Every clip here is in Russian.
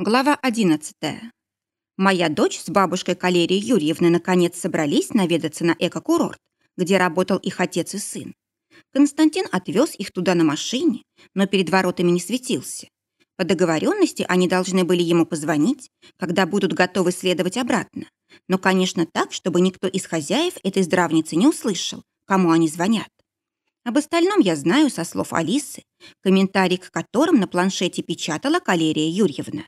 Глава 11. Моя дочь с бабушкой Калерией Юрьевной наконец собрались наведаться на эко-курорт, где работал их отец и сын. Константин отвез их туда на машине, но перед воротами не светился. По договоренности они должны были ему позвонить, когда будут готовы следовать обратно. Но, конечно, так, чтобы никто из хозяев этой здравницы не услышал, кому они звонят. Об остальном я знаю со слов Алисы, комментарий к которым на планшете печатала Калерия Юрьевна.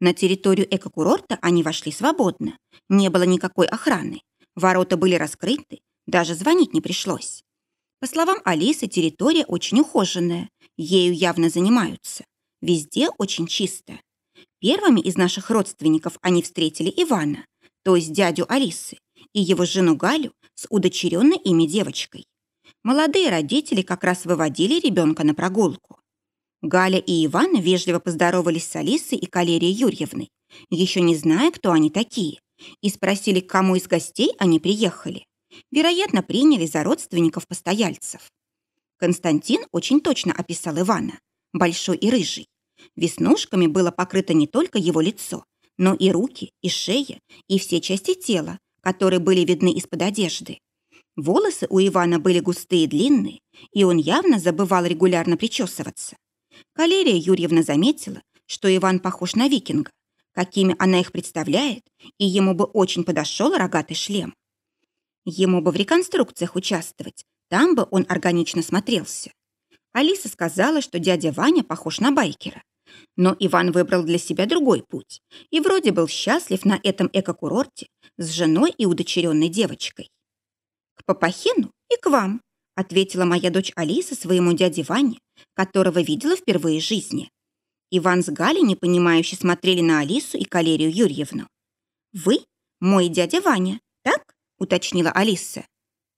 На территорию экокурорта они вошли свободно. Не было никакой охраны. Ворота были раскрыты, даже звонить не пришлось. По словам Алисы, территория очень ухоженная. Ею явно занимаются. Везде очень чисто. Первыми из наших родственников они встретили Ивана, то есть дядю Алисы, и его жену Галю с удочеренной ими девочкой. Молодые родители как раз выводили ребенка на прогулку. Галя и Иван вежливо поздоровались с Алисой и Калерией Юрьевной, еще не зная, кто они такие, и спросили, к кому из гостей они приехали. Вероятно, приняли за родственников постояльцев. Константин очень точно описал Ивана, большой и рыжий. Веснушками было покрыто не только его лицо, но и руки, и шея, и все части тела, которые были видны из-под одежды. Волосы у Ивана были густые и длинные, и он явно забывал регулярно причесываться. Калерия Юрьевна заметила, что Иван похож на викинга, какими она их представляет, и ему бы очень подошел рогатый шлем. Ему бы в реконструкциях участвовать, там бы он органично смотрелся. Алиса сказала, что дядя Ваня похож на байкера. Но Иван выбрал для себя другой путь и вроде был счастлив на этом эко-курорте с женой и удочеренной девочкой. «К Папахину и к вам», ответила моя дочь Алиса своему дяде Ване, которого видела впервые в жизни. Иван с Галей непонимающе смотрели на Алису и Калерию Юрьевну. «Вы мой дядя Ваня, так?» — уточнила Алиса.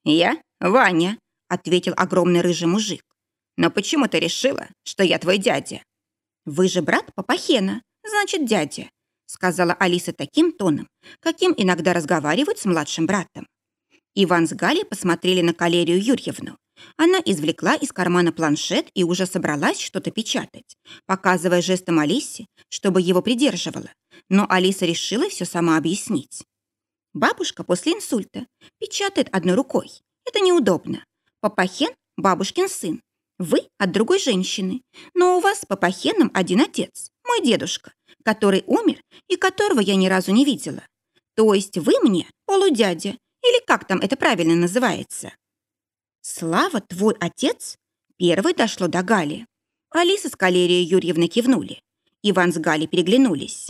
«Я Ваня», — ответил огромный рыжий мужик. «Но почему ты решила, что я твой дядя?» «Вы же брат Папахена, значит, дядя», — сказала Алиса таким тоном, каким иногда разговаривают с младшим братом. Иван с Галей посмотрели на Калерию Юрьевну. Она извлекла из кармана планшет и уже собралась что-то печатать, показывая жестом Алисе, чтобы его придерживала. Но Алиса решила все сама объяснить. Бабушка после инсульта печатает одной рукой. Это неудобно. Папахен – бабушкин сын. Вы от другой женщины. Но у вас с Папахеном один отец, мой дедушка, который умер и которого я ни разу не видела. То есть вы мне полудядя, или как там это правильно называется? Слава, твой отец? Первый дошло до Гали. Алиса с Калерией Юрьевной кивнули. Иван с Галей переглянулись.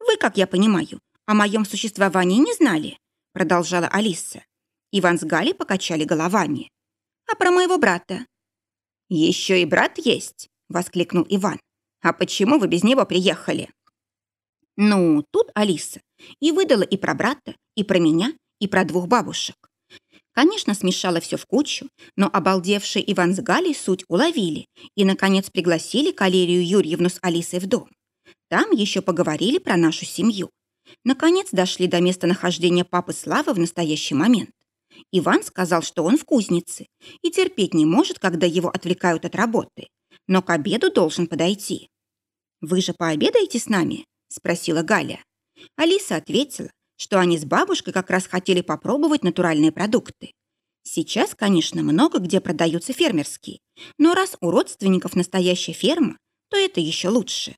«Вы, как я понимаю, о моем существовании не знали?» Продолжала Алиса. Иван с Галей покачали головами. «А про моего брата?» «Еще и брат есть!» Воскликнул Иван. «А почему вы без него приехали?» Ну, тут Алиса и выдала и про брата, и про меня, и про двух бабушек. Конечно, смешала все в кучу, но обалдевшие Иван с Галей суть уловили и, наконец, пригласили Калерию Юрьевну с Алисой в дом. Там еще поговорили про нашу семью. Наконец дошли до местонахождения папы Славы в настоящий момент. Иван сказал, что он в кузнице и терпеть не может, когда его отвлекают от работы, но к обеду должен подойти. «Вы же пообедаете с нами?» – спросила Галя. Алиса ответила, что они с бабушкой как раз хотели попробовать натуральные продукты. Сейчас, конечно, много где продаются фермерские, но раз у родственников настоящая ферма, то это еще лучше.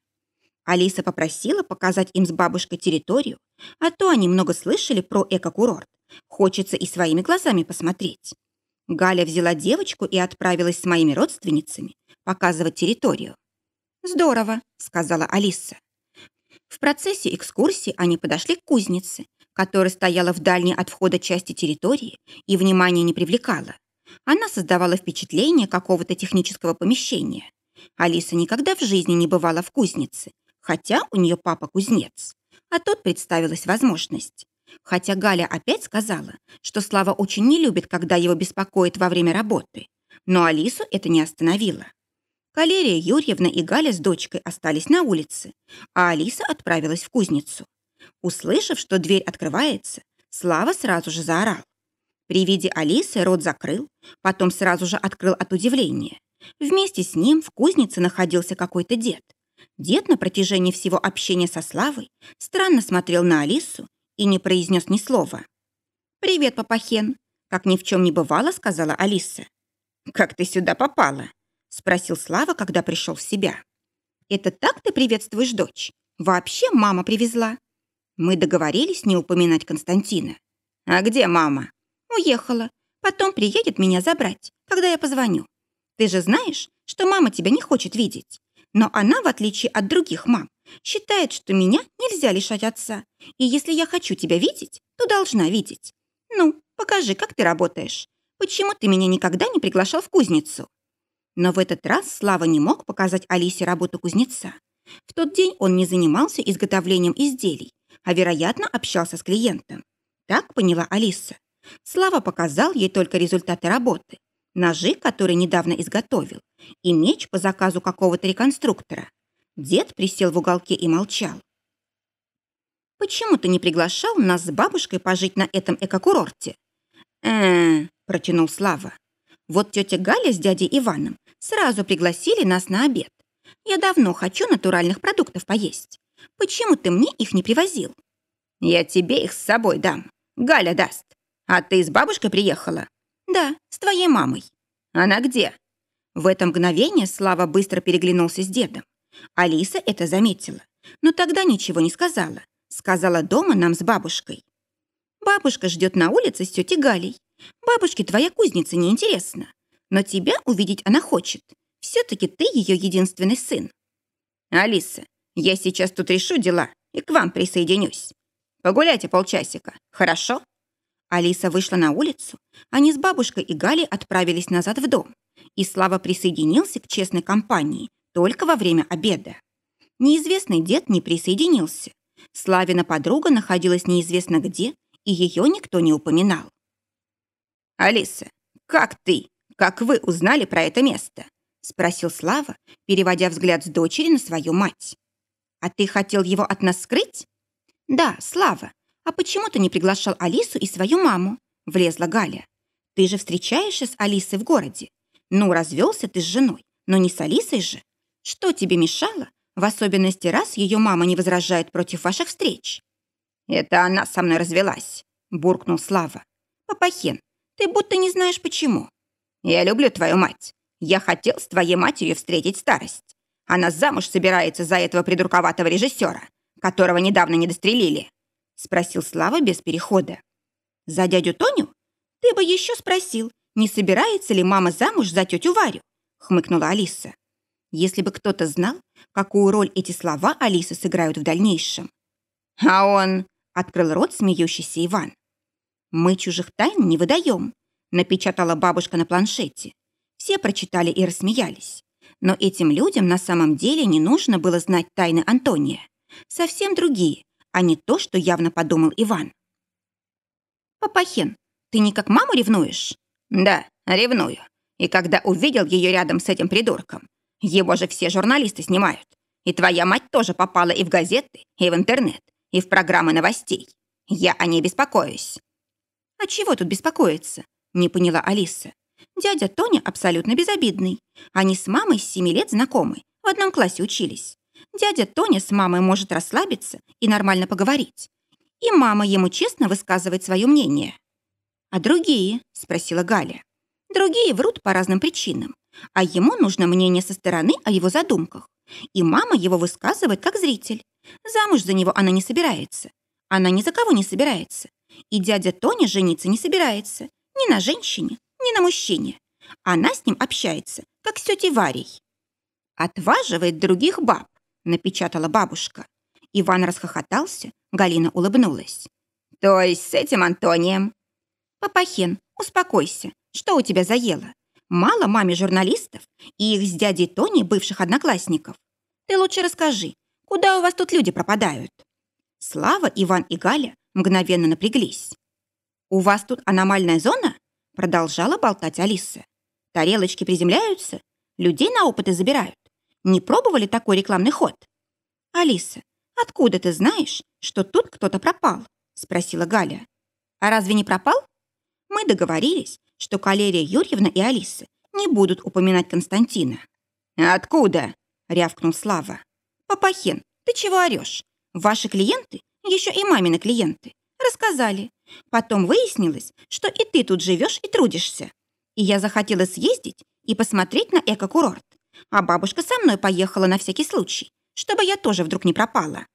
Алиса попросила показать им с бабушкой территорию, а то они много слышали про эко-курорт. Хочется и своими глазами посмотреть. Галя взяла девочку и отправилась с моими родственницами показывать территорию. «Здорово», — сказала Алиса. В процессе экскурсии они подошли к кузнице, которая стояла в дальней от входа части территории и внимания не привлекала. Она создавала впечатление какого-то технического помещения. Алиса никогда в жизни не бывала в кузнице, хотя у нее папа кузнец. А тут представилась возможность. Хотя Галя опять сказала, что Слава очень не любит, когда его беспокоит во время работы. Но Алису это не остановило. Калерия Юрьевна и Галя с дочкой остались на улице, а Алиса отправилась в кузницу. Услышав, что дверь открывается, Слава сразу же заорал. При виде Алисы рот закрыл, потом сразу же открыл от удивления. Вместе с ним в кузнице находился какой-то дед. Дед на протяжении всего общения со Славой странно смотрел на Алису и не произнес ни слова. «Привет, Папахен!» — как ни в чем не бывало, сказала Алиса. «Как ты сюда попала?» — спросил Слава, когда пришел в себя. «Это так ты приветствуешь дочь? Вообще мама привезла?» Мы договорились не упоминать Константина. «А где мама?» «Уехала. Потом приедет меня забрать, когда я позвоню. Ты же знаешь, что мама тебя не хочет видеть. Но она, в отличие от других мам, считает, что меня нельзя лишать отца. И если я хочу тебя видеть, то должна видеть. Ну, покажи, как ты работаешь. Почему ты меня никогда не приглашал в кузницу?» Но в этот раз Слава не мог показать Алисе работу кузнеца. В тот день он не занимался изготовлением изделий, а, вероятно, общался с клиентом. Так поняла Алиса. Слава показал ей только результаты работы. Ножи, которые недавно изготовил, и меч по заказу какого-то реконструктора. Дед присел в уголке и молчал. «Почему ты не приглашал нас с бабушкой пожить на этом экокурорте?» «Э-э-э», протянул Слава. «Вот тетя Галя с дядей Иваном сразу пригласили нас на обед. Я давно хочу натуральных продуктов поесть. Почему ты мне их не привозил?» «Я тебе их с собой дам. Галя даст. А ты с бабушкой приехала?» «Да, с твоей мамой». «Она где?» В это мгновение Слава быстро переглянулся с дедом. Алиса это заметила, но тогда ничего не сказала. Сказала дома нам с бабушкой. «Бабушка ждет на улице с тетей Галей. Бабушке твоя кузница неинтересна, но тебя увидеть она хочет. Все-таки ты ее единственный сын». «Алиса, я сейчас тут решу дела и к вам присоединюсь. Погуляйте полчасика, хорошо?» Алиса вышла на улицу, они с бабушкой и Галей отправились назад в дом, и Слава присоединился к честной компании только во время обеда. Неизвестный дед не присоединился. Славина подруга находилась неизвестно где, и ее никто не упоминал. «Алиса, как ты, как вы узнали про это место?» спросил Слава, переводя взгляд с дочери на свою мать. «А ты хотел его от нас скрыть?» «Да, Слава, «А почему ты не приглашал Алису и свою маму?» – влезла Галя. «Ты же встречаешься с Алисой в городе. Ну, развелся ты с женой, но не с Алисой же. Что тебе мешало, в особенности раз ее мама не возражает против ваших встреч?» «Это она со мной развелась», – буркнул Слава. «Папахен, ты будто не знаешь почему». «Я люблю твою мать. Я хотел с твоей матерью встретить старость. Она замуж собирается за этого придурковатого режиссера, которого недавно не дострелили. Спросил Слава без перехода. За дядю Тоню? Ты бы еще спросил, не собирается ли мама замуж за тетю Варю? Хмыкнула Алиса. Если бы кто-то знал, какую роль эти слова Алисы сыграют в дальнейшем. А он... Открыл рот смеющийся Иван. «Мы чужих тайн не выдаем», напечатала бабушка на планшете. Все прочитали и рассмеялись. Но этим людям на самом деле не нужно было знать тайны Антония. Совсем другие, а не то, что явно подумал Иван. «Папахин, ты не как маму ревнуешь?» «Да, ревную. И когда увидел ее рядом с этим придурком, его же все журналисты снимают. И твоя мать тоже попала и в газеты, и в интернет, и в программы новостей. Я о ней беспокоюсь». «А чего тут беспокоиться?» – не поняла Алиса. «Дядя Тоня абсолютно безобидный. Они с мамой с семи лет знакомы, в одном классе учились. Дядя Тоня с мамой может расслабиться и нормально поговорить. И мама ему честно высказывает свое мнение. «А другие?» – спросила Галя. «Другие врут по разным причинам, а ему нужно мнение со стороны о его задумках. И мама его высказывает как зритель. Замуж за него она не собирается. Она ни за кого не собирается. И дядя Тоня жениться не собирается. Ни на женщине, ни на мужчине. Она с ним общается, как с тетей Варей. Отваживает других баб, напечатала бабушка. Иван расхохотался, Галина улыбнулась. «То есть с этим Антонием?» «Папахен, успокойся. Что у тебя заело? Мало маме журналистов и их с дядей Тони бывших одноклассников. Ты лучше расскажи, куда у вас тут люди пропадают?» Слава, Иван и Галя мгновенно напряглись. «У вас тут аномальная зона?» Продолжала болтать Алиса. «Тарелочки приземляются? Людей на опыты забирают? Не пробовали такой рекламный ход? Алиса, откуда ты знаешь, что тут кто-то пропал? Спросила Галя. А разве не пропал? Мы договорились, что Калерия Юрьевна и Алиса не будут упоминать Константина. «Откуда?» — рявкнул Слава. Папахен, ты чего орешь? Ваши клиенты, еще и мамины клиенты, рассказали. Потом выяснилось, что и ты тут живешь и трудишься. И я захотела съездить и посмотреть на эко-курорт. А бабушка со мной поехала на всякий случай, чтобы я тоже вдруг не пропала.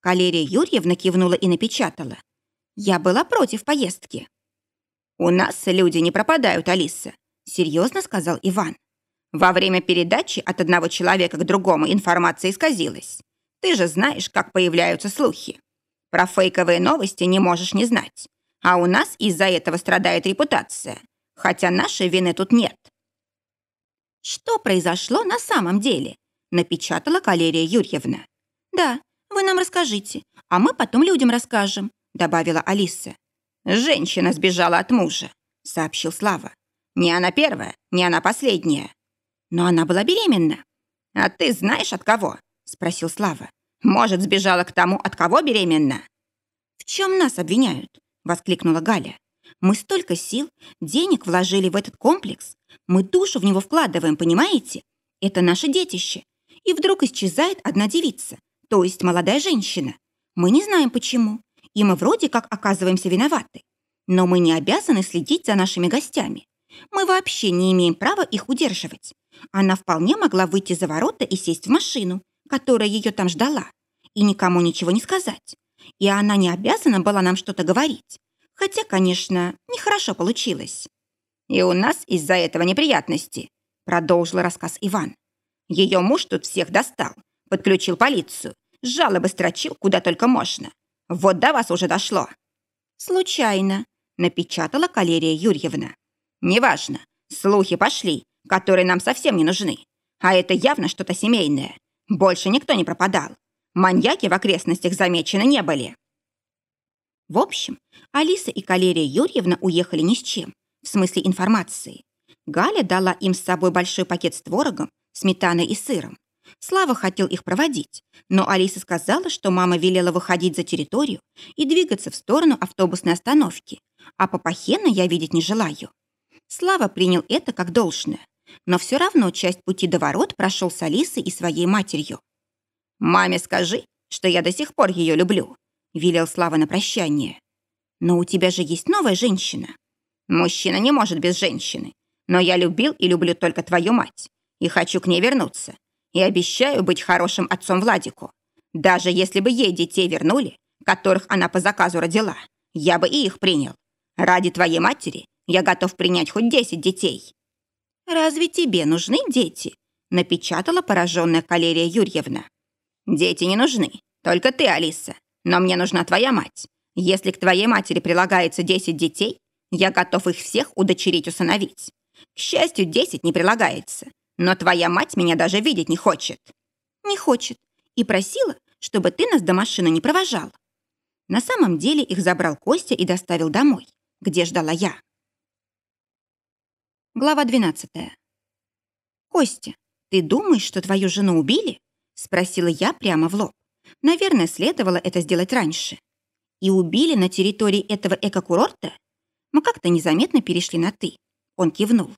Калерия Юрьевна кивнула и напечатала. Я была против поездки. «У нас люди не пропадают, Алиса», — серьезно сказал Иван. «Во время передачи от одного человека к другому информация исказилась. Ты же знаешь, как появляются слухи. Про фейковые новости не можешь не знать. А у нас из-за этого страдает репутация. Хотя нашей вины тут нет. Что произошло на самом деле? Напечатала Калерия Юрьевна. Да, вы нам расскажите, а мы потом людям расскажем, добавила Алиса. Женщина сбежала от мужа, сообщил Слава. Не она первая, не она последняя. Но она была беременна. А ты знаешь от кого? спросил Слава. Может, сбежала к тому, от кого беременна? В чем нас обвиняют? воскликнула Галя. Мы столько сил, денег вложили в этот комплекс. Мы душу в него вкладываем, понимаете? Это наше детище. И вдруг исчезает одна девица, то есть молодая женщина. Мы не знаем почему. И мы вроде как оказываемся виноваты. Но мы не обязаны следить за нашими гостями. Мы вообще не имеем права их удерживать. Она вполне могла выйти за ворота и сесть в машину, которая ее там ждала, и никому ничего не сказать. И она не обязана была нам что-то говорить. Хотя, конечно, нехорошо получилось. «И у нас из-за этого неприятности», — продолжил рассказ Иван. «Ее муж тут всех достал, подключил полицию, жалобы строчил куда только можно. Вот до вас уже дошло». «Случайно», — напечатала Калерия Юрьевна. «Неважно, слухи пошли, которые нам совсем не нужны. А это явно что-то семейное. Больше никто не пропадал. Маньяки в окрестностях замечены не были». В общем, Алиса и Калерия Юрьевна уехали ни с чем, в смысле информации. Галя дала им с собой большой пакет с творогом, сметаной и сыром. Слава хотел их проводить, но Алиса сказала, что мама велела выходить за территорию и двигаться в сторону автобусной остановки, а Папахена я видеть не желаю. Слава принял это как должное, но все равно часть пути до ворот прошел с Алисой и своей матерью. «Маме скажи, что я до сих пор ее люблю», велел Слава на прощание. «Но у тебя же есть новая женщина». «Мужчина не может без женщины. Но я любил и люблю только твою мать. И хочу к ней вернуться. И обещаю быть хорошим отцом Владику. Даже если бы ей детей вернули, которых она по заказу родила, я бы и их принял. Ради твоей матери я готов принять хоть десять детей». «Разве тебе нужны дети?» напечатала пораженная Калерия Юрьевна. «Дети не нужны. Только ты, Алиса. Но мне нужна твоя мать. Если к твоей матери прилагается 10 детей, я готов их всех удочерить усыновить. К счастью, 10 не прилагается. Но твоя мать меня даже видеть не хочет. Не хочет. И просила, чтобы ты нас до машины не провожал. На самом деле их забрал Костя и доставил домой, где ждала я. Глава 12. «Костя, ты думаешь, что твою жену убили?» Спросила я прямо в лоб. Наверное, следовало это сделать раньше. И убили на территории этого экокурорта? Мы как-то незаметно перешли на «ты». Он кивнул.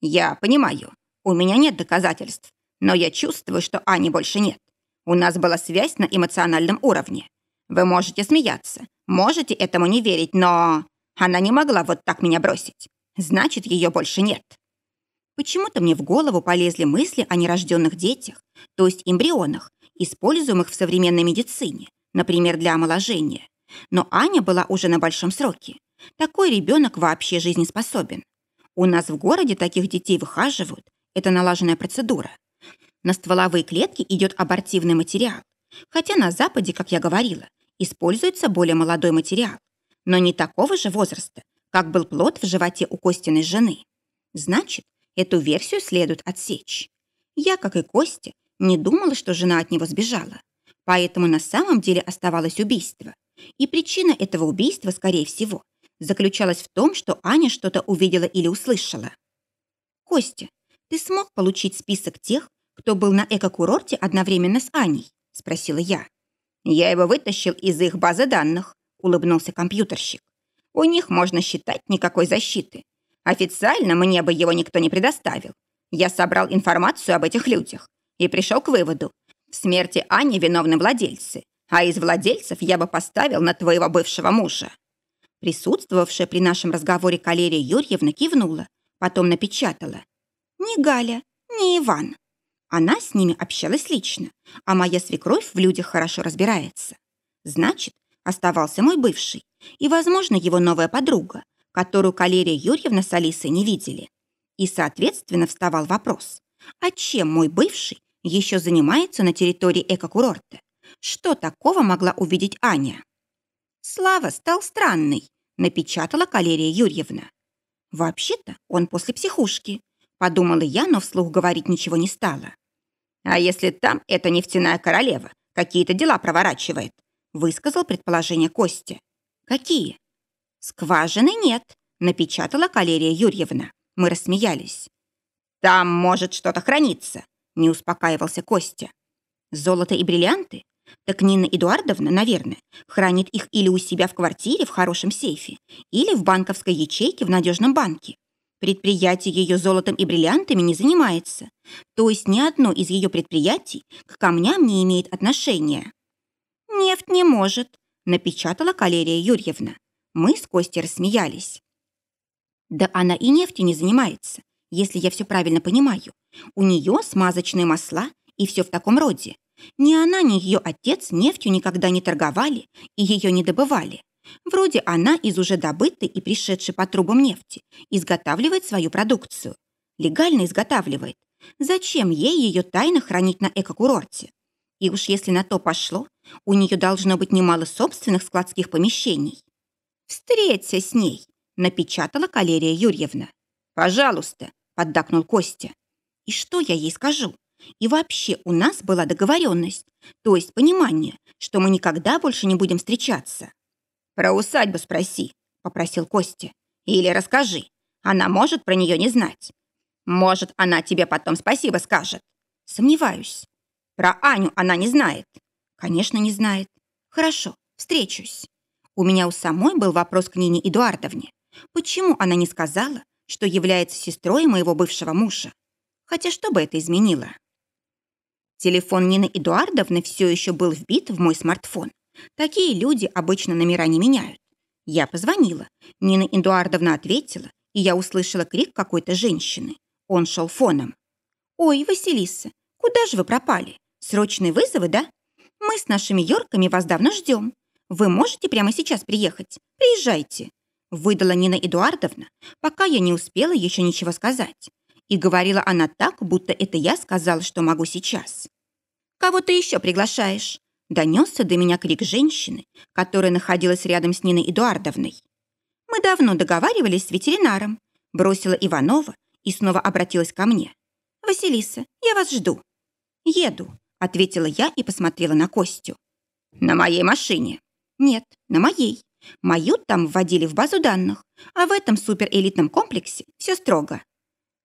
«Я понимаю. У меня нет доказательств. Но я чувствую, что Ани больше нет. У нас была связь на эмоциональном уровне. Вы можете смеяться, можете этому не верить, но... Она не могла вот так меня бросить. Значит, ее больше нет». Почему-то мне в голову полезли мысли о нерожденных детях, то есть эмбрионах, используемых в современной медицине, например, для омоложения. Но Аня была уже на большом сроке. Такой ребенок вообще жизнеспособен. У нас в городе таких детей выхаживают. Это налаженная процедура. На стволовые клетки идет абортивный материал. Хотя на Западе, как я говорила, используется более молодой материал. Но не такого же возраста, как был плод в животе у Костиной жены. Значит, эту версию следует отсечь. Я, как и Костя, не думала, что жена от него сбежала. Поэтому на самом деле оставалось убийство. И причина этого убийства, скорее всего, заключалась в том, что Аня что-то увидела или услышала. «Костя, ты смог получить список тех, кто был на эко-курорте одновременно с Аней?» – спросила я. «Я его вытащил из их базы данных», – улыбнулся компьютерщик. «У них, можно считать, никакой защиты. Официально мне бы его никто не предоставил. Я собрал информацию об этих людях, и пришел к выводу, В смерти Ани виновны владельцы, а из владельцев я бы поставил на твоего бывшего мужа». Присутствовавшая при нашем разговоре Калерия Юрьевна кивнула, потом напечатала. «Ни Галя, ни Иван. Она с ними общалась лично, а моя свекровь в людях хорошо разбирается. Значит, оставался мой бывший и, возможно, его новая подруга, которую Калерия Юрьевна с Алисой не видели. И, соответственно, вставал вопрос, а чем мой бывший еще занимается на территории экокурорта? Что такого могла увидеть Аня? Слава стал странный, напечатала Калерия Юрьевна. Вообще-то он после психушки, подумала я, но вслух говорить ничего не стала. А если там эта нефтяная королева какие-то дела проворачивает? Высказал предположение Костя. Какие? Скважины нет, напечатала Калерия Юрьевна. Мы рассмеялись. Там может что-то храниться, не успокаивался Костя. Золото и бриллианты? Так Нина Эдуардовна, наверное, хранит их или у себя в квартире в хорошем сейфе, или в банковской ячейке в надежном банке. Предприятие ее золотом и бриллиантами не занимается. То есть ни одно из ее предприятий к камням не имеет отношения. «Нефть не может», — напечатала Калерия Юрьевна. Мы с Костей рассмеялись. Да она и нефтью не занимается, если я все правильно понимаю. У нее смазочные масла и все в таком роде. Ни она, ни ее отец нефтью никогда не торговали и ее не добывали. Вроде она из уже добытой и пришедшей по трубам нефти изготавливает свою продукцию. Легально изготавливает. Зачем ей ее тайно хранить на экокурорте? И уж если на то пошло, у нее должно быть немало собственных складских помещений. «Встреться с ней», — напечатала Калерия Юрьевна. «Пожалуйста», — поддакнул Костя. «И что я ей скажу? И вообще у нас была договоренность, то есть понимание, что мы никогда больше не будем встречаться». «Про усадьбу спроси», — попросил Костя. «Или расскажи. Она может про нее не знать. Может, она тебе потом спасибо скажет». «Сомневаюсь». «Про Аню она не знает». «Конечно, не знает. Хорошо, встречусь». У меня у самой был вопрос к Нине Эдуардовне. Почему она не сказала, что является сестрой моего бывшего мужа? Хотя что бы это изменило? Телефон Нины Эдуардовны все еще был вбит в мой смартфон. Такие люди обычно номера не меняют. Я позвонила. Нина Эдуардовна ответила, и я услышала крик какой-то женщины. Он шел фоном. «Ой, Василиса, куда же вы пропали? Срочные вызовы, да? Мы с нашими Йорками вас давно ждем. Вы можете прямо сейчас приехать? Приезжайте!» Выдала Нина Эдуардовна, пока я не успела еще ничего сказать. И говорила она так, будто это я сказала, что могу сейчас. «Кого ты еще приглашаешь?» Донесся до меня крик женщины, которая находилась рядом с Ниной Эдуардовной. «Мы давно договаривались с ветеринаром», бросила Иванова и снова обратилась ко мне. «Василиса, я вас жду». «Еду», — ответила я и посмотрела на Костю. «На моей машине». «Нет, на моей. Мою там вводили в базу данных, а в этом суперэлитном комплексе все строго».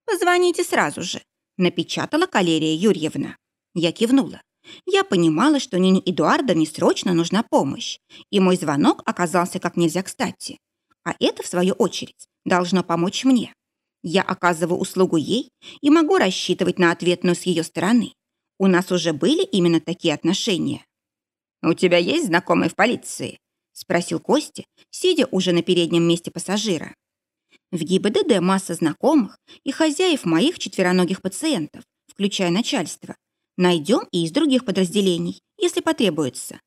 «Позвоните сразу же», — напечатала Калерия Юрьевна. Я кивнула. Я понимала, что Нине Эдуардовне срочно нужна помощь, и мой звонок оказался как нельзя кстати. А это, в свою очередь, должно помочь мне. Я оказываю услугу ей и могу рассчитывать на ответную с ее стороны. У нас уже были именно такие отношения. «У тебя есть знакомые в полиции?» — спросил Костя, сидя уже на переднем месте пассажира. В ГИБДД масса знакомых и хозяев моих четвероногих пациентов, включая начальство, Найдем и из других подразделений, если потребуется.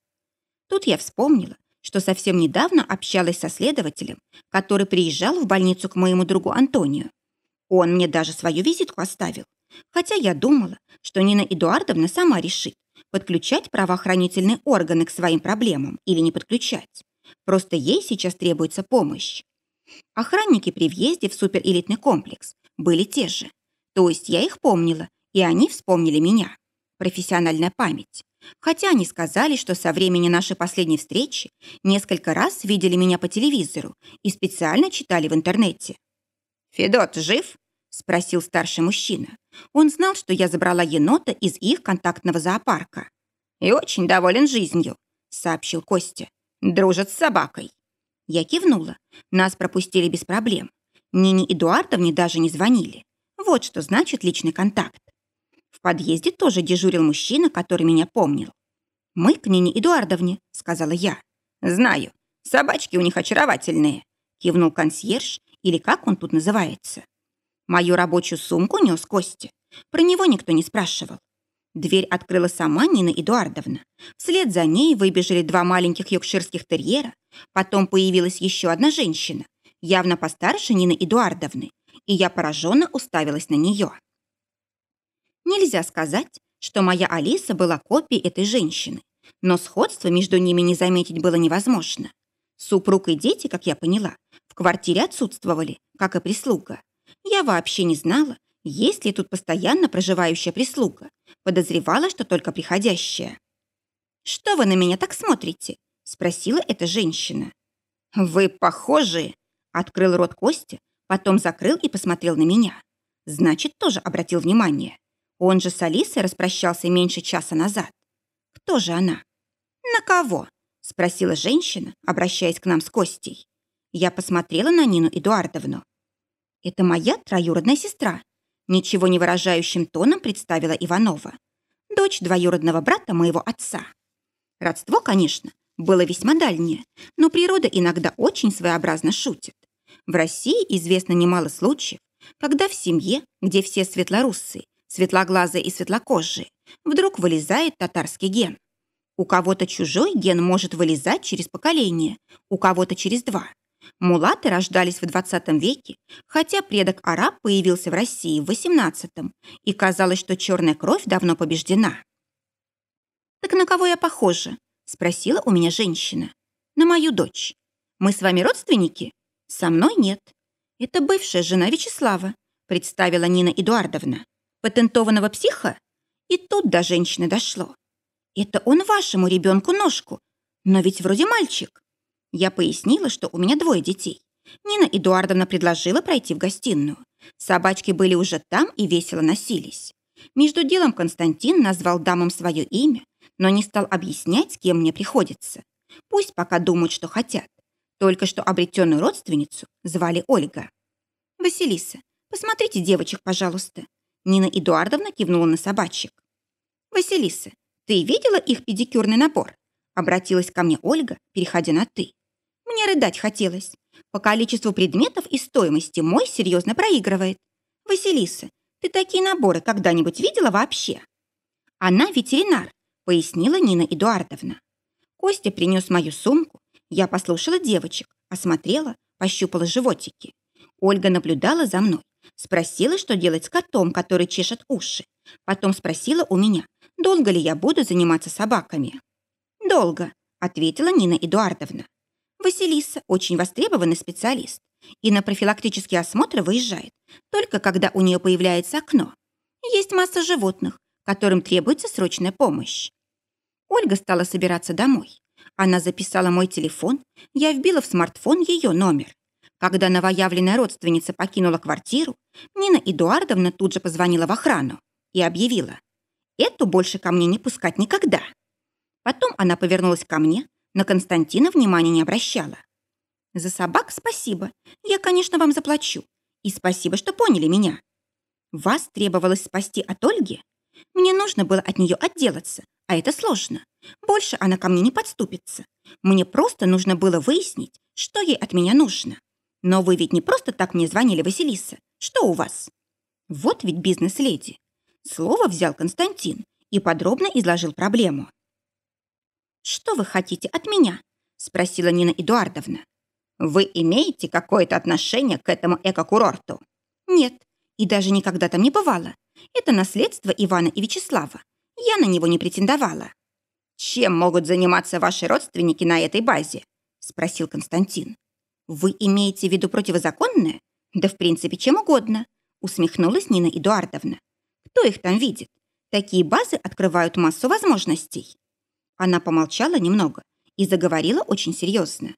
Тут я вспомнила, что совсем недавно общалась со следователем, который приезжал в больницу к моему другу Антонию. Он мне даже свою визитку оставил. Хотя я думала, что Нина Эдуардовна сама решит, подключать правоохранительные органы к своим проблемам или не подключать. Просто ей сейчас требуется помощь. Охранники при въезде в суперэлитный комплекс были те же. То есть я их помнила, и они вспомнили меня профессиональная память. Хотя они сказали, что со времени нашей последней встречи несколько раз видели меня по телевизору и специально читали в интернете. «Федот жив?» – спросил старший мужчина. Он знал, что я забрала енота из их контактного зоопарка. «И очень доволен жизнью», – сообщил Костя. «Дружит с собакой». Я кивнула. Нас пропустили без проблем. Нине Эдуардовне даже не звонили. Вот что значит личный контакт В подъезде тоже дежурил мужчина, который меня помнил. «Мы к Нине Эдуардовне», — сказала я. «Знаю. Собачки у них очаровательные», — кивнул консьерж, или как он тут называется. Мою рабочую сумку нес Костя. Про него никто не спрашивал. Дверь открыла сама Нина Эдуардовна. Вслед за ней выбежали два маленьких йоркширских терьера. Потом появилась еще одна женщина, явно постарше Нины Эдуардовны, и я пораженно уставилась на нее. Нельзя сказать, что моя Алиса была копией этой женщины, но сходство между ними не заметить было невозможно. Супруг и дети, как я поняла, в квартире отсутствовали, как и прислуга. Я вообще не знала, есть ли тут постоянно проживающая прислуга. Подозревала, что только приходящая. «Что вы на меня так смотрите?» – спросила эта женщина. «Вы похожи!» – открыл рот Костя, потом закрыл и посмотрел на меня. Значит, тоже обратил внимание. Он же с Алисой распрощался меньше часа назад. Кто же она? «На кого?» – спросила женщина, обращаясь к нам с Костей. Я посмотрела на Нину Эдуардовну. «Это моя троюродная сестра», ничего не выражающим тоном представила Иванова. Дочь двоюродного брата моего отца. Родство, конечно, было весьма дальнее, но природа иногда очень своеобразно шутит. В России известно немало случаев, когда в семье, где все светлоруссы, светлоглазые и светлокожие, вдруг вылезает татарский ген. У кого-то чужой ген может вылезать через поколение, у кого-то через два. Мулаты рождались в 20 веке, хотя предок араб появился в России в 18 и казалось, что черная кровь давно побеждена. «Так на кого я похожа?» – спросила у меня женщина. «На мою дочь. Мы с вами родственники?» «Со мной нет. Это бывшая жена Вячеслава», – представила Нина Эдуардовна. «Патентованного психа?» И тут до женщины дошло. «Это он вашему ребенку ножку, но ведь вроде мальчик». Я пояснила, что у меня двое детей. Нина Эдуардовна предложила пройти в гостиную. Собачки были уже там и весело носились. Между делом Константин назвал дамам свое имя, но не стал объяснять, с кем мне приходится. Пусть пока думают, что хотят. Только что обретенную родственницу звали Ольга. «Василиса, посмотрите девочек, пожалуйста». Нина Эдуардовна кивнула на собачек. «Василиса, ты видела их педикюрный набор?» Обратилась ко мне Ольга, переходя на «ты». Мне рыдать хотелось. По количеству предметов и стоимости мой серьезно проигрывает. Василиса, ты такие наборы когда-нибудь видела вообще? Она ветеринар, пояснила Нина Эдуардовна. Костя принес мою сумку. Я послушала девочек, осмотрела, пощупала животики. Ольга наблюдала за мной. Спросила, что делать с котом, который чешет уши. Потом спросила у меня, долго ли я буду заниматься собаками. «Долго», — ответила Нина Эдуардовна. Василиса очень востребованный специалист и на профилактический осмотр выезжает, только когда у нее появляется окно. Есть масса животных, которым требуется срочная помощь. Ольга стала собираться домой. Она записала мой телефон, я вбила в смартфон ее номер. Когда новоявленная родственница покинула квартиру, Нина Эдуардовна тут же позвонила в охрану и объявила, «Эту больше ко мне не пускать никогда». Потом она повернулась ко мне, на Константина внимания не обращала. «За собак спасибо. Я, конечно, вам заплачу. И спасибо, что поняли меня. Вас требовалось спасти от Ольги? Мне нужно было от нее отделаться, а это сложно. Больше она ко мне не подступится. Мне просто нужно было выяснить, что ей от меня нужно. Но вы ведь не просто так мне звонили, Василиса. Что у вас? Вот ведь бизнес-леди. Слово взял Константин и подробно изложил проблему. «Что вы хотите от меня?» – спросила Нина Эдуардовна. «Вы имеете какое-то отношение к этому эко-курорту?» «Нет, и даже никогда там не бывало. Это наследство Ивана и Вячеслава. Я на него не претендовала». «Чем могут заниматься ваши родственники на этой базе?» – спросил Константин. «Вы имеете в виду противозаконное? Да в принципе чем угодно», – усмехнулась Нина Эдуардовна. «Кто их там видит? Такие базы открывают массу возможностей». Она помолчала немного и заговорила очень серьезно.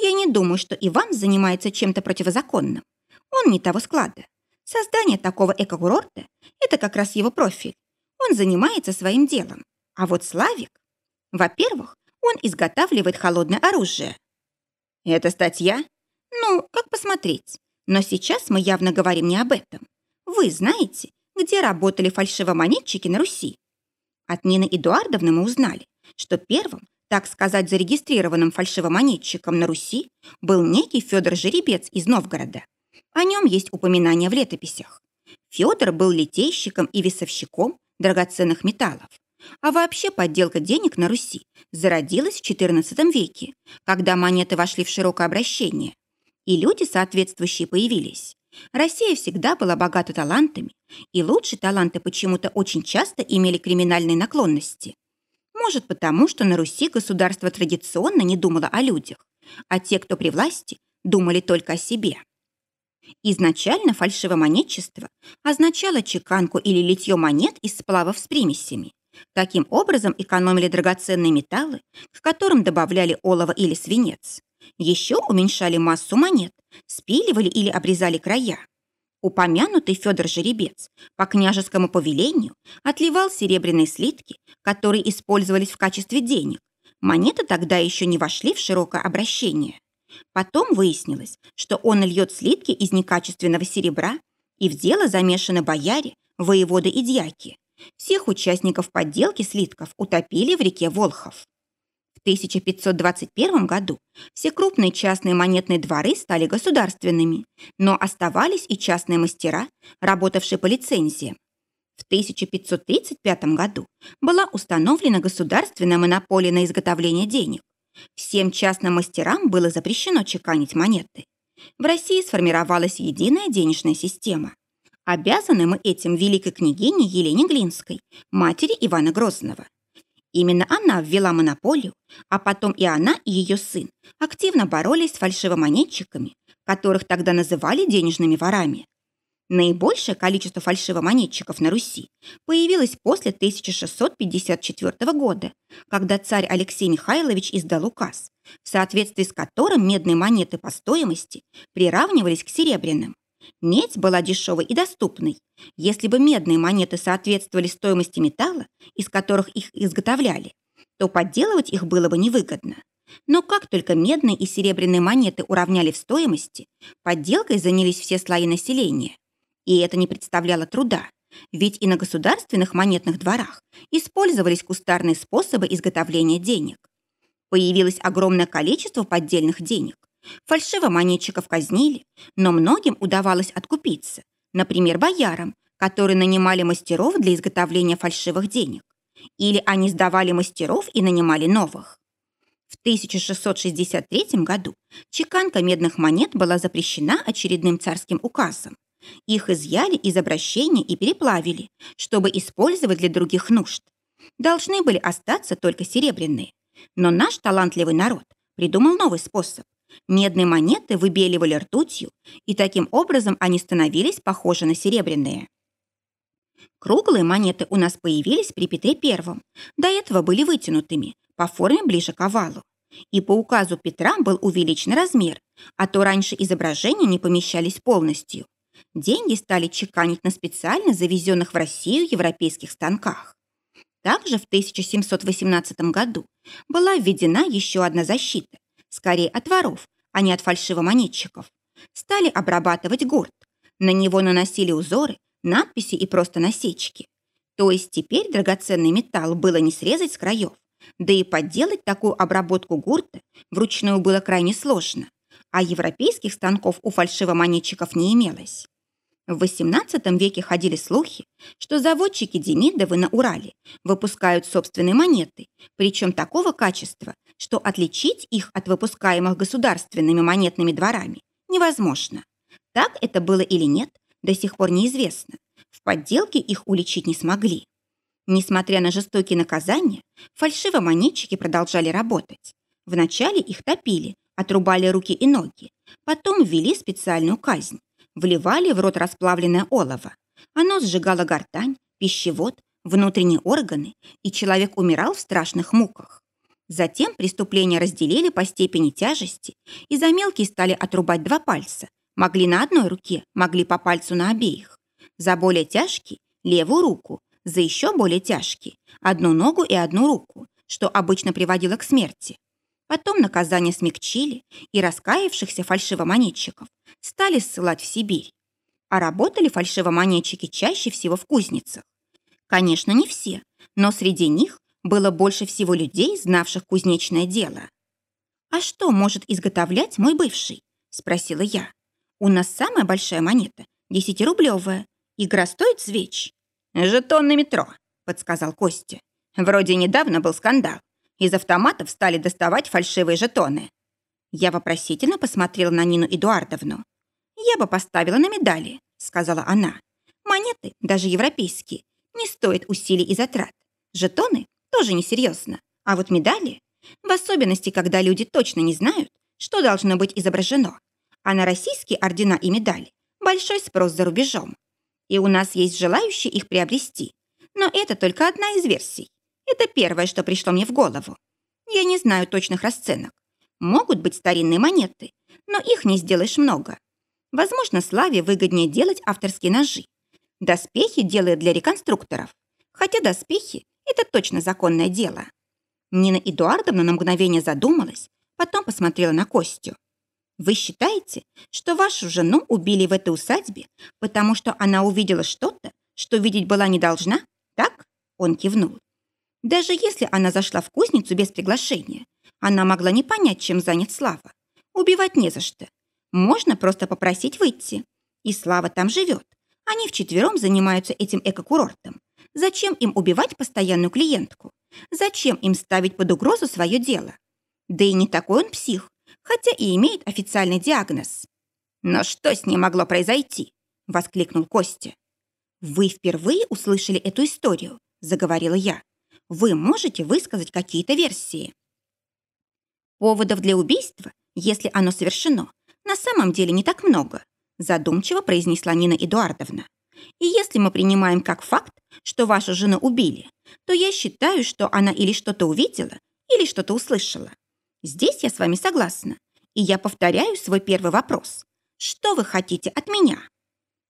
«Я не думаю, что Иван занимается чем-то противозаконным. Он не того склада. Создание такого эко-курорта – это как раз его профиль. Он занимается своим делом. А вот Славик... Во-первых, он изготавливает холодное оружие. Это статья? Ну, как посмотреть. Но сейчас мы явно говорим не об этом. Вы знаете, где работали фальшивомонетчики на Руси. От Нины Эдуардовны мы узнали, что первым, так сказать, зарегистрированным фальшивомонетчиком на Руси был некий Федор Жеребец из Новгорода. О нем есть упоминания в летописях. Федор был литейщиком и весовщиком драгоценных металлов. А вообще подделка денег на Руси зародилась в XIV веке, когда монеты вошли в широкое обращение, и люди соответствующие появились. Россия всегда была богата талантами, и лучшие таланты почему-то очень часто имели криминальные наклонности. Может потому, что на Руси государство традиционно не думало о людях, а те, кто при власти, думали только о себе. Изначально фальшивомонетчество означало чеканку или литье монет из сплавов с примесями. Таким образом экономили драгоценные металлы, к которым добавляли олово или свинец. Еще уменьшали массу монет, спиливали или обрезали края. Упомянутый Федор Жеребец по княжескому повелению отливал серебряные слитки, которые использовались в качестве денег. Монеты тогда еще не вошли в широкое обращение. Потом выяснилось, что он льет слитки из некачественного серебра, и в дело замешаны бояре, воеводы и дьяки. Всех участников подделки слитков утопили в реке Волхов. В 1521 году все крупные частные монетные дворы стали государственными, но оставались и частные мастера, работавшие по лицензиям. В 1535 году была установлена государственная монополия на изготовление денег. Всем частным мастерам было запрещено чеканить монеты. В России сформировалась единая денежная система. Обязаны мы этим великой княгине Елене Глинской, матери Ивана Грозного. Именно она ввела монополию, а потом и она, и ее сын активно боролись с фальшивомонетчиками, которых тогда называли денежными ворами. Наибольшее количество фальшивомонетчиков на Руси появилось после 1654 года, когда царь Алексей Михайлович издал указ, в соответствии с которым медные монеты по стоимости приравнивались к серебряным. Медь была дешевой и доступной. Если бы медные монеты соответствовали стоимости металла, из которых их изготовляли, то подделывать их было бы невыгодно. Но как только медные и серебряные монеты уравняли в стоимости, подделкой занялись все слои населения. И это не представляло труда, ведь и на государственных монетных дворах использовались кустарные способы изготовления денег. Появилось огромное количество поддельных денег, Фальшивомонетчиков казнили, но многим удавалось откупиться, например, боярам, которые нанимали мастеров для изготовления фальшивых денег. Или они сдавали мастеров и нанимали новых. В 1663 году чеканка медных монет была запрещена очередным царским указом. Их изъяли из обращения и переплавили, чтобы использовать для других нужд. Должны были остаться только серебряные. Но наш талантливый народ придумал новый способ. Медные монеты выбеливали ртутью, и таким образом они становились похожи на серебряные. Круглые монеты у нас появились при Петре Первом. До этого были вытянутыми, по форме ближе к овалу. И по указу Петра был увеличен размер, а то раньше изображения не помещались полностью. Деньги стали чеканить на специально завезенных в Россию европейских станках. Также в 1718 году была введена еще одна защита скорее от воров, а не от фальшивомонетчиков, стали обрабатывать гурт. На него наносили узоры, надписи и просто насечки. То есть теперь драгоценный металл было не срезать с краев, да и подделать такую обработку гурта вручную было крайне сложно, а европейских станков у фальшивомонетчиков не имелось. В XVIII веке ходили слухи, что заводчики Демидовы на Урале выпускают собственные монеты, причем такого качества, что отличить их от выпускаемых государственными монетными дворами невозможно. Так это было или нет, до сих пор неизвестно. В подделке их уличить не смогли. Несмотря на жестокие наказания, фальшивомонетчики продолжали работать. Вначале их топили, отрубали руки и ноги, потом ввели специальную казнь вливали в рот расплавленное олово. Оно сжигало гортань, пищевод, внутренние органы, и человек умирал в страшных муках. Затем преступления разделили по степени тяжести, и за мелкие стали отрубать два пальца. Могли на одной руке, могли по пальцу на обеих. За более тяжкий – левую руку, за еще более тяжкий – одну ногу и одну руку, что обычно приводило к смерти. Потом наказание смягчили, и раскаявшихся фальшивомонетчиков стали ссылать в Сибирь. А работали фальшивомонетчики чаще всего в кузницах. Конечно, не все, но среди них было больше всего людей, знавших кузнечное дело. «А что может изготовлять мой бывший?» – спросила я. «У нас самая большая монета, десятирублевая. Игра стоит свеч». «Жетон на метро», – подсказал Костя. «Вроде недавно был скандал. Из автоматов стали доставать фальшивые жетоны». Я вопросительно посмотрела на Нину Эдуардовну. «Я бы поставила на медали», — сказала она. «Монеты, даже европейские, не стоят усилий и затрат. Жетоны тоже несерьезно. А вот медали, в особенности, когда люди точно не знают, что должно быть изображено. А на российские ордена и медали большой спрос за рубежом. И у нас есть желающие их приобрести. Но это только одна из версий. Это первое, что пришло мне в голову. Я не знаю точных расценок. Могут быть старинные монеты, но их не сделаешь много. Возможно, Славе выгоднее делать авторские ножи. Доспехи делает для реконструкторов. Хотя доспехи – это точно законное дело. Нина Эдуардовна на мгновение задумалась, потом посмотрела на Костю. «Вы считаете, что вашу жену убили в этой усадьбе, потому что она увидела что-то, что видеть была не должна? Так?» Он кивнул. Даже если она зашла в кузницу без приглашения, она могла не понять, чем занят Слава. Убивать не за что. Можно просто попросить выйти. И Слава там живет. Они вчетвером занимаются этим экокурортом. Зачем им убивать постоянную клиентку? Зачем им ставить под угрозу свое дело? Да и не такой он псих, хотя и имеет официальный диагноз. «Но что с ним могло произойти?» — воскликнул Костя. «Вы впервые услышали эту историю», — заговорила я. Вы можете высказать какие-то версии. Поводов для убийства, если оно совершено, на самом деле не так много, задумчиво произнесла Нина Эдуардовна. И если мы принимаем как факт, что вашу жену убили, то я считаю, что она или что-то увидела, или что-то услышала. Здесь я с вами согласна. И я повторяю свой первый вопрос. Что вы хотите от меня?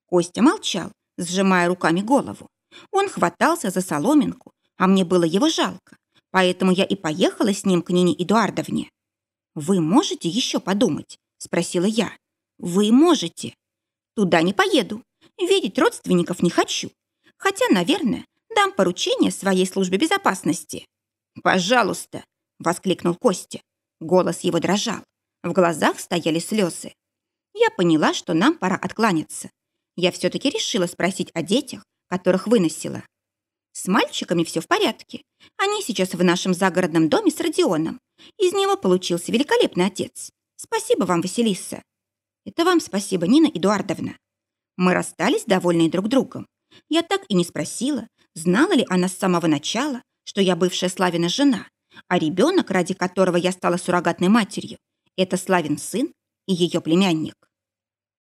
Костя молчал, сжимая руками голову. Он хватался за соломинку, а мне было его жалко, поэтому я и поехала с ним к Нине Эдуардовне. «Вы можете еще подумать?» – спросила я. «Вы можете?» «Туда не поеду. Видеть родственников не хочу. Хотя, наверное, дам поручение своей службе безопасности». «Пожалуйста!» – воскликнул Костя. Голос его дрожал. В глазах стояли слезы. Я поняла, что нам пора откланяться. Я все-таки решила спросить о детях, которых выносила. С мальчиками все в порядке. Они сейчас в нашем загородном доме с Родионом. Из него получился великолепный отец. Спасибо вам, Василиса. Это вам спасибо, Нина Эдуардовна. Мы расстались, довольные друг другом. Я так и не спросила, знала ли она с самого начала, что я бывшая Славина жена, а ребенок, ради которого я стала суррогатной матерью, это Славин сын и ее племянник.